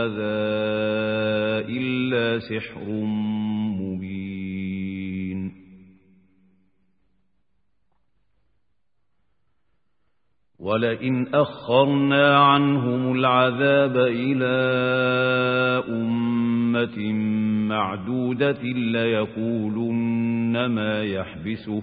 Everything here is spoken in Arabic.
هذا إلا سحر مبين ولئن أخرنا عنهم العذاب إلى أمة معدودة ليقولن ما يحبسه